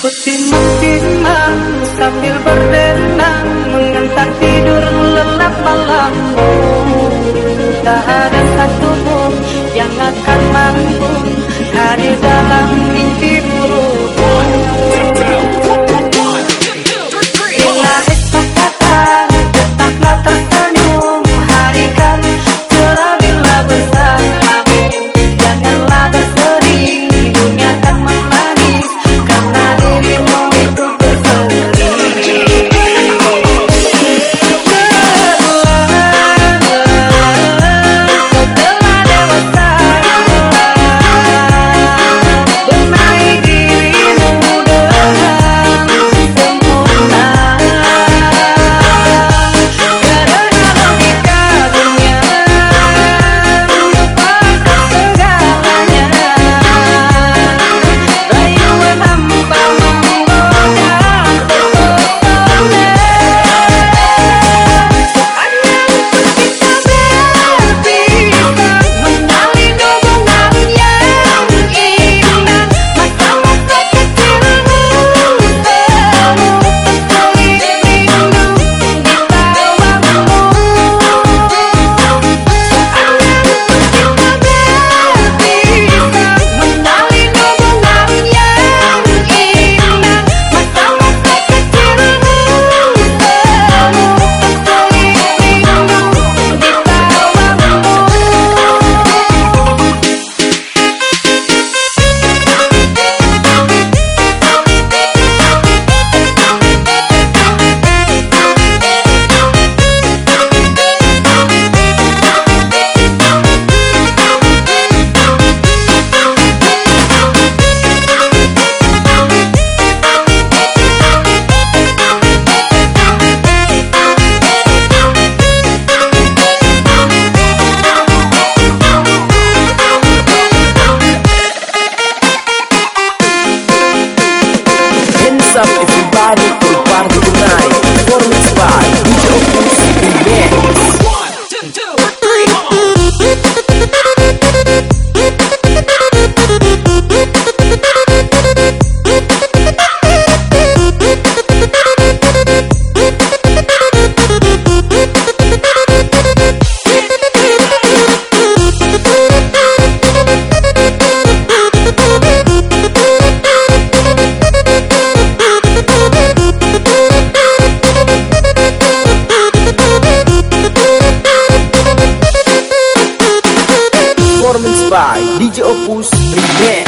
Putih mengkimar sambil berdenang Mengenang tidur lelap malam. Tak ada party tonight Yeah.